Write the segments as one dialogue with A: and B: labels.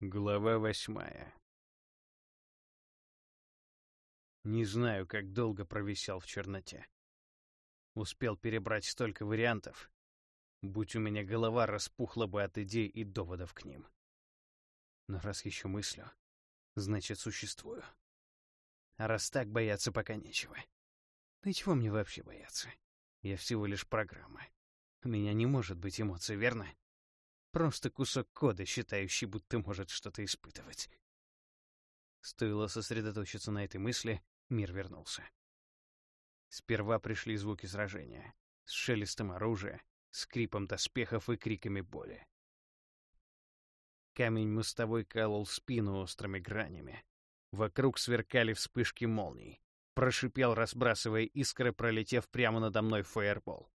A: Глава восьмая. Не знаю, как долго провисел в черноте. Успел перебрать столько вариантов. Будь у меня голова, распухла бы от идей и доводов к ним. Но раз еще мыслю, значит, существую. А раз так, бояться пока нечего. Да чего мне вообще бояться? Я всего лишь программа. У меня не может быть эмоций, верно? Просто кусок кода, считающий, будто может что-то испытывать. Стоило сосредоточиться на этой мысли, мир вернулся. Сперва пришли звуки сражения, с шелестом оружия, скрипом доспехов и криками боли. Камень мостовой колол спину острыми гранями. Вокруг сверкали вспышки молний. Прошипел, разбрасывая искры, пролетев прямо надо мной фаербол.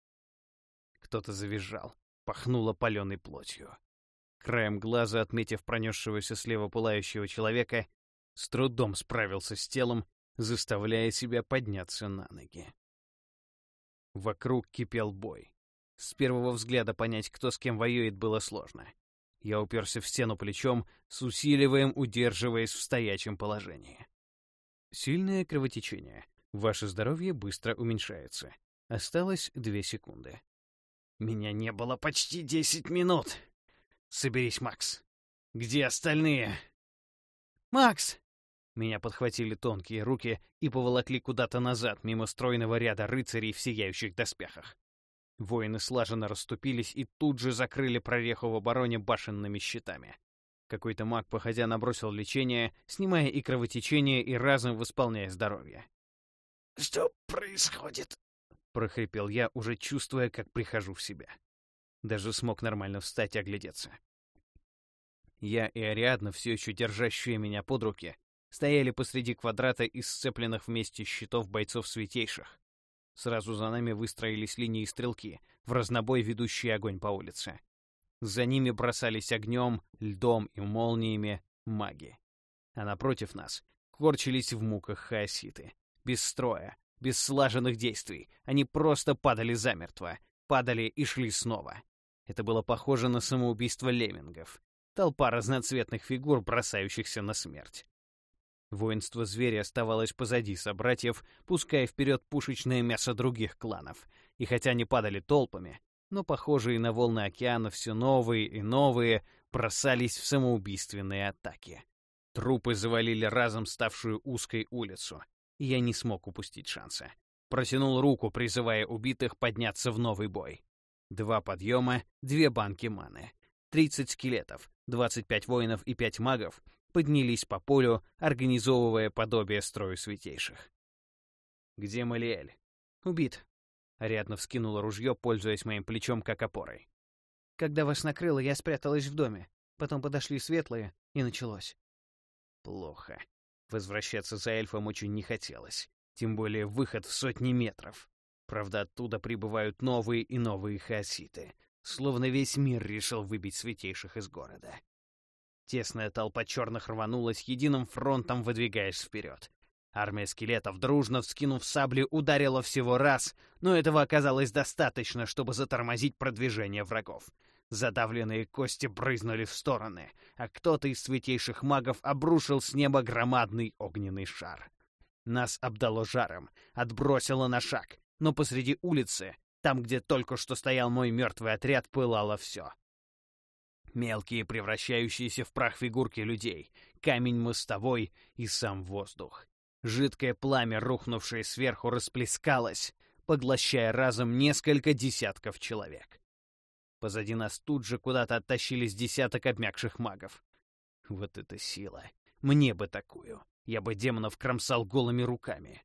A: Кто-то завизжал пахнуло паленой плотью. Краем глаза, отметив пронесшегося слева пылающего человека, с трудом справился с телом, заставляя себя подняться на ноги. Вокруг кипел бой. С первого взгляда понять, кто с кем воюет, было сложно. Я уперся в стену плечом, с усиливаем удерживаясь в стоячем положении. Сильное кровотечение. Ваше здоровье быстро уменьшается. Осталось две секунды. Меня не было почти десять минут. Соберись, Макс. Где остальные? Макс! Меня подхватили тонкие руки и поволокли куда-то назад, мимо стройного ряда рыцарей в сияющих доспехах. Воины слаженно расступились и тут же закрыли прореху в обороне башенными щитами. Какой-то маг, походя, набросил лечение, снимая и кровотечение, и разом восполняя здоровье.
B: «Что происходит?»
A: — прохрипел я, уже чувствуя, как прихожу в себя. Даже смог нормально встать и оглядеться. Я и Ариадна, все еще держащие меня под руки, стояли посреди квадрата из сцепленных вместе щитов бойцов святейших. Сразу за нами выстроились линии стрелки, в разнобой ведущие огонь по улице. За ними бросались огнем, льдом и молниями маги. А напротив нас корчились в муках хаоситы, без строя, без слаженных действий. Они просто падали замертво, падали и шли снова. Это было похоже на самоубийство леммингов. Толпа разноцветных фигур, бросающихся на смерть. Воинство зверя оставалось позади собратьев, пуская вперед пушечное мясо других кланов. И хотя они падали толпами, но похожие на волны океана все новые и новые бросались в самоубийственные атаки. Трупы завалили разом ставшую узкой улицу я не смог упустить шанса. Протянул руку, призывая убитых подняться в новый бой. Два подъема, две банки маны. Тридцать скелетов, двадцать пять воинов и пять магов поднялись по полю, организовывая подобие строю святейших. «Где Малиэль?» «Убит». Ариадна вскинула ружье, пользуясь моим плечом как опорой. «Когда вас накрыло, я спряталась в доме. Потом подошли светлые, и началось». «Плохо. Возвращаться за эльфом очень не хотелось, тем более выход в сотни метров. Правда, оттуда прибывают новые и новые хаоситы, словно весь мир решил выбить святейших из города. Тесная толпа черных рванулась единым фронтом, выдвигаясь вперед. Армия скелетов, дружно вскинув сабли, ударила всего раз, но этого оказалось достаточно, чтобы затормозить продвижение врагов. Задавленные кости брызнули в стороны, а кто-то из святейших магов обрушил с неба громадный огненный шар. Нас обдало жаром, отбросило на шаг, но посреди улицы, там, где только что стоял мой мертвый отряд, пылало все. Мелкие, превращающиеся в прах фигурки людей, камень мостовой и сам воздух. Жидкое пламя, рухнувшее сверху, расплескалось, поглощая разом несколько десятков человек. Позади нас тут же куда-то оттащились десяток обмякших магов. Вот это сила! Мне бы такую! Я бы демонов кромсал голыми руками.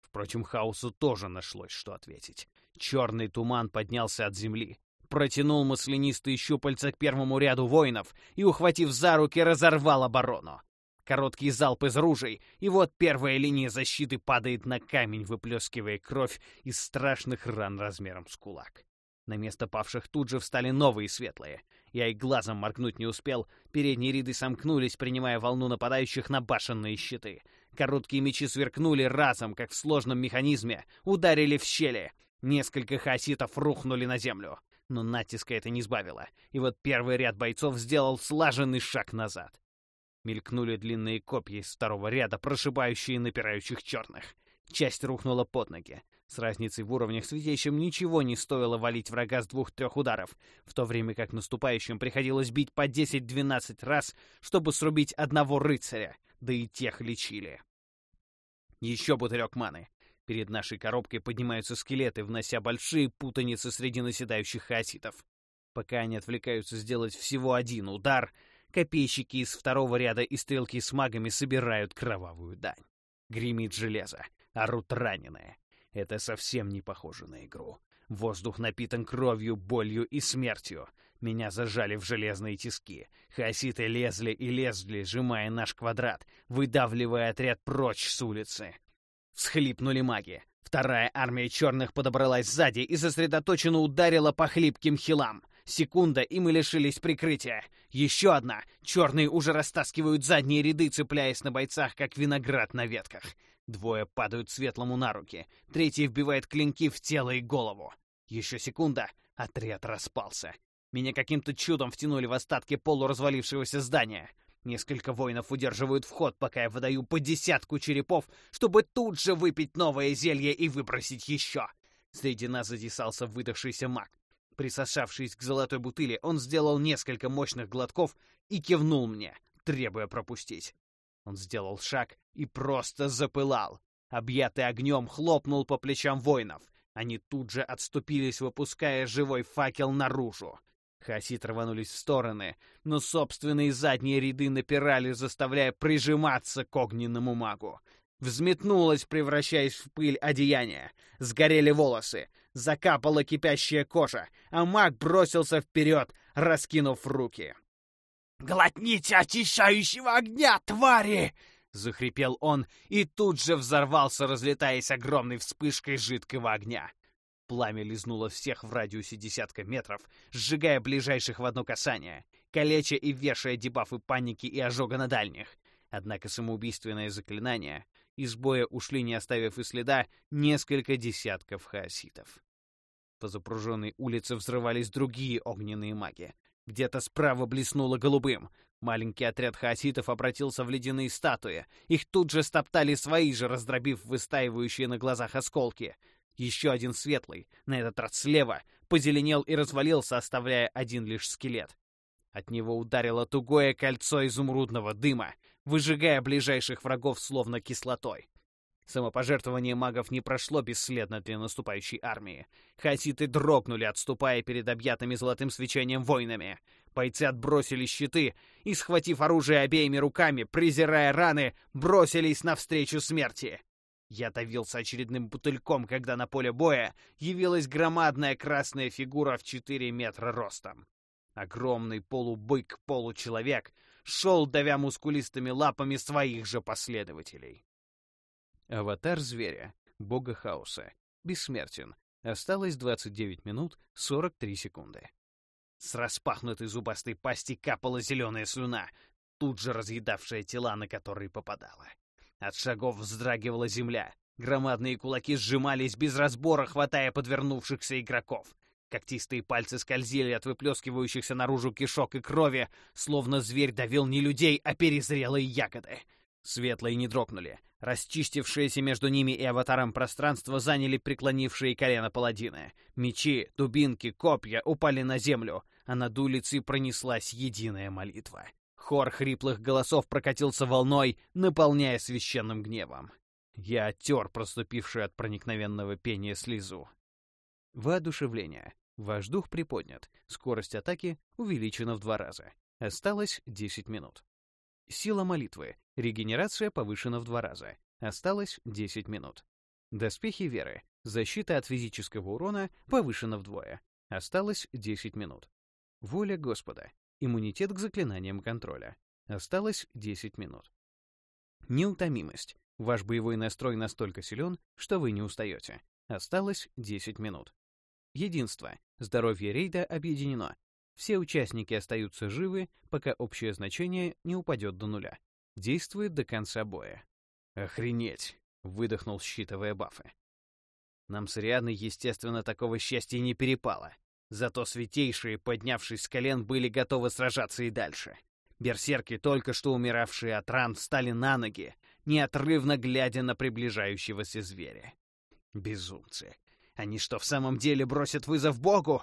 A: Впрочем, хаосу тоже нашлось, что ответить. Черный туман поднялся от земли, протянул маслянистые щупальца к первому ряду воинов и, ухватив за руки, разорвал оборону. Короткий залп из ружей, и вот первая линия защиты падает на камень, выплескивая кровь из страшных ран размером с кулак. На место павших тут же встали новые светлые. Я и глазом моргнуть не успел. Передние ряды сомкнулись, принимая волну нападающих на башенные щиты. Короткие мечи сверкнули разом, как в сложном механизме, ударили в щели. Несколько хаоситов рухнули на землю. Но натиска это не сбавило. И вот первый ряд бойцов сделал слаженный шаг назад. Мелькнули длинные копья из второго ряда, прошибающие напирающих черных. Часть рухнула под ноги. С разницей в уровнях святейшим ничего не стоило валить врага с двух-трех ударов, в то время как наступающим приходилось бить по 10-12 раз, чтобы срубить одного рыцаря, да и тех лечили. Еще бутылек маны. Перед нашей коробкой поднимаются скелеты, внося большие путаницы среди наседающих хаоситов. Пока они отвлекаются сделать всего один удар, копейщики из второго ряда и стрелки с магами собирают кровавую дань. Гремит железо, орут раненые. Это совсем не похоже на игру. Воздух напитан кровью, болью и смертью. Меня зажали в железные тиски. Хаоситы лезли и лезли, сжимая наш квадрат, выдавливая отряд прочь с улицы. Всхлипнули маги. Вторая армия черных подобралась сзади и сосредоточенно ударила по хлипким хилам. Секунда, и мы лишились прикрытия. Еще одна. Черные уже растаскивают задние ряды, цепляясь на бойцах, как виноград на ветках. Двое падают светлому на руки. Третий вбивает клинки в тело и голову. Еще секунда. Отряд распался. Меня каким-то чудом втянули в остатки полуразвалившегося здания. Несколько воинов удерживают вход, пока я выдаю по десятку черепов, чтобы тут же выпить новое зелье и выбросить еще. Среди нас затесался выдохшийся маг. Присосавшись к золотой бутыли, он сделал несколько мощных глотков и кивнул мне, требуя пропустить. Он сделал шаг и просто запылал. Объятый огнем хлопнул по плечам воинов. Они тут же отступились, выпуская живой факел наружу. Хасит рванулись в стороны, но собственные задние ряды напирали, заставляя прижиматься к огненному магу. Взметнулось, превращаясь в пыль одеяния. Сгорели волосы, закапала кипящая кожа, а маг бросился вперед, раскинув руки.
B: «Глотните очищающего огня, твари!»
A: — захрипел он и тут же взорвался, разлетаясь огромной вспышкой жидкого огня. Пламя лизнуло всех в радиусе десятка метров, сжигая ближайших в одно касание, калеча и вешая дебафы паники и ожога на дальних. Однако самоубийственное заклинание из боя ушли, не оставив и следа, несколько десятков хаоситов. По запруженной улице взрывались другие огненные маги. Где-то справа блеснуло голубым. Маленький отряд хаоситов обратился в ледяные статуи. Их тут же стоптали свои же, раздробив выстаивающие на глазах осколки — еще один светлый, на этот раз слева, позеленел и развалился, оставляя один лишь скелет. От него ударило тугое кольцо изумрудного дыма, выжигая ближайших врагов словно кислотой. Самопожертвование магов не прошло бесследно для наступающей армии. Хаситы дрогнули, отступая перед объятыми золотым свечением воинами. Бойцы отбросили щиты и, схватив оружие обеими руками, презирая раны, бросились навстречу смерти. Я давился очередным бутыльком, когда на поле боя явилась громадная красная фигура в 4 метра ростом. Огромный полубык-получеловек шел, давя мускулистыми лапами своих же последователей. Аватар зверя, бога хаоса, бессмертен. Осталось 29 минут 43 секунды. С распахнутой зубастой пасти капала зеленая слюна, тут же разъедавшая тела, на которые попадала. От шагов вздрагивала земля. Громадные кулаки сжимались без разбора, хватая подвернувшихся игроков. Когтистые пальцы скользили от выплескивающихся наружу кишок и крови, словно зверь давил не людей, а перезрелые ягоды. Светлые не дрогнули. Расчистившиеся между ними и аватаром пространство заняли преклонившие колено паладины. Мечи, дубинки, копья упали на землю, а над улицей пронеслась единая молитва. Хор хриплых голосов прокатился волной, наполняя священным гневом. Я оттер проступившую от проникновенного пения слезу. Воодушевление. Ваш дух приподнят. Скорость атаки увеличена в два раза. Осталось 10 минут. Сила молитвы. Регенерация повышена в два раза. Осталось 10 минут. Доспехи веры. Защита от физического урона повышена вдвое. Осталось 10 минут. Воля Господа. Иммунитет к заклинаниям контроля. Осталось 10 минут. Неутомимость. Ваш боевой настрой настолько силен, что вы не устаете. Осталось 10 минут. Единство. Здоровье рейда объединено. Все участники остаются живы, пока общее значение не упадет до нуля. Действует до конца боя. «Охренеть!» — выдохнул, считывая бафы. Нам с Риадной, естественно, такого счастья не перепало. Зато святейшие, поднявшись с колен, были готовы сражаться и дальше. Берсерки, только что умиравшие от ран, встали на ноги, неотрывно глядя на приближающегося зверя. Безумцы. Они что, в самом деле бросят вызов Богу?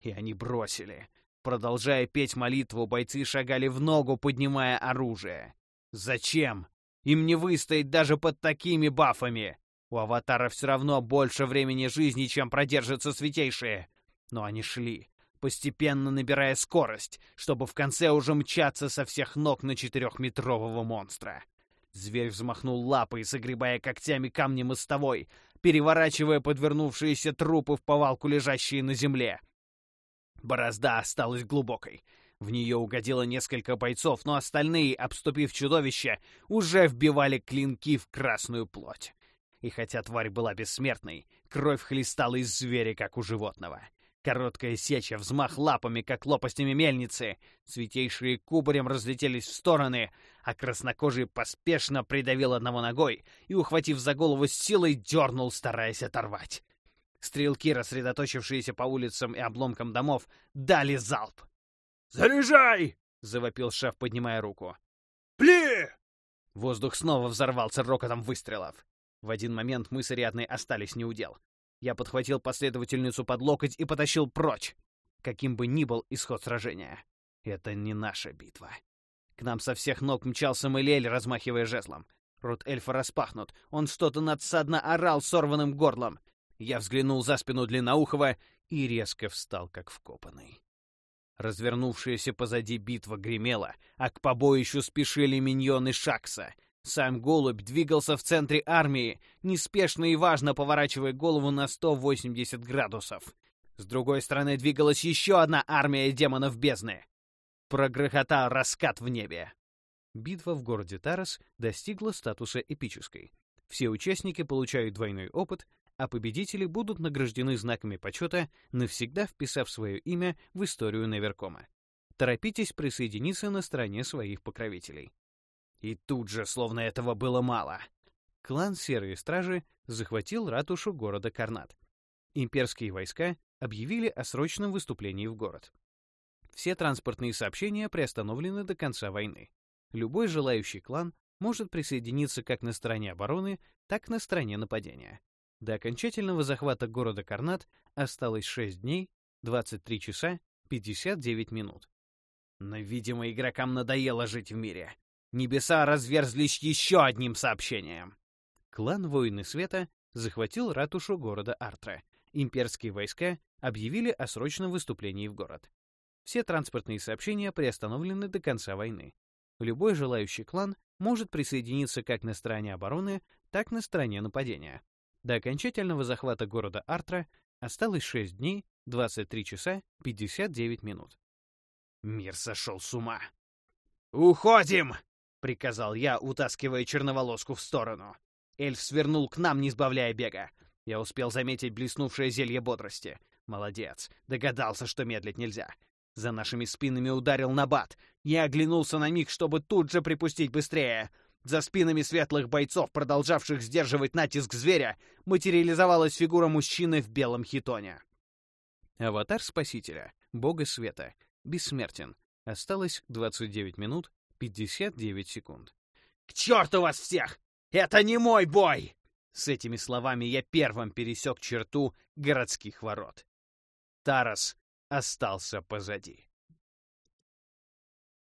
A: И они бросили. Продолжая петь молитву, бойцы шагали в ногу, поднимая оружие. Зачем? Им не выстоять даже под такими бафами. У аватара все равно больше времени жизни, чем продержатся святейшие. Но они шли, постепенно набирая скорость, чтобы в конце уже мчаться со всех ног на четырехметрового монстра. Зверь взмахнул лапой, загребая когтями камни мостовой, переворачивая подвернувшиеся трупы в повалку, лежащие на земле. Борозда осталась глубокой. В нее угодило несколько бойцов, но остальные, обступив чудовище, уже вбивали клинки в красную плоть. И хотя тварь была бессмертной, кровь хлестала из зверя, как у животного. Короткая сеча, взмах лапами, как лопастями мельницы. Святейшие кубарем разлетелись в стороны, а краснокожий поспешно придавил одного ногой и, ухватив за голову силой, дернул, стараясь оторвать. Стрелки, рассредоточившиеся по улицам и обломкам домов, дали залп.
B: «Заряжай!»
A: — завопил шеф, поднимая руку.
B: «Пли!»
A: Воздух снова взорвался рокотом выстрелов. В один момент мы с Ариадной остались неудел. Я подхватил последовательницу под локоть и потащил прочь. Каким бы ни был исход сражения, это не наша битва. К нам со всех ног мчался Мэлель, размахивая жезлом. Рот эльфа распахнут. Он что-то надсадно орал сорванным горлом. Я взглянул за спину Длинноухова и резко встал, как вкопанный. Развернувшаяся позади битва гремела, а к побоищу спешили миньоны Шакса. Сам голубь двигался в центре армии, неспешно и важно поворачивая голову на 180 градусов. С другой стороны двигалась еще одна армия демонов бездны. Прогрохотал раскат в небе. Битва в городе Тарас достигла статуса эпической. Все участники получают двойной опыт, а победители будут награждены знаками почета, навсегда вписав свое имя в историю Неверкома. Торопитесь присоединиться на стороне своих покровителей. И тут же, словно этого было мало, клан Серые Стражи захватил ратушу города Карнат. Имперские войска объявили о срочном выступлении в город. Все транспортные сообщения приостановлены до конца войны. Любой желающий клан может присоединиться как на стороне обороны, так и на стороне нападения. До окончательного захвата города Карнат осталось 6 дней, 23 часа, 59 минут. Но, видимо, игрокам надоело жить в мире. Небеса разверзлись еще одним сообщением. Клан Воины Света захватил ратушу города Артра. Имперские войска объявили о срочном выступлении в город. Все транспортные сообщения приостановлены до конца войны. Любой желающий клан может присоединиться как на стороне обороны, так на стороне нападения. До окончательного захвата города Артра осталось 6 дней, 23 часа, 59 минут. Мир сошел с ума. «Уходим!» приказал я, утаскивая черноволоску в сторону. Эльф свернул к нам, не сбавляя бега. Я успел заметить блеснувшее зелье бодрости. Молодец, догадался, что медлить нельзя. За нашими спинами ударил набат. Я оглянулся на них, чтобы тут же припустить быстрее. За спинами светлых бойцов, продолжавших сдерживать натиск зверя, материализовалась фигура мужчины в белом хитоне. Аватар Спасителя, Бога Света, бессмертен. Осталось 29 минут 59 секунд. «К черту вас всех! Это не мой бой!» С этими словами я первым пересек черту городских ворот. Тарас остался позади.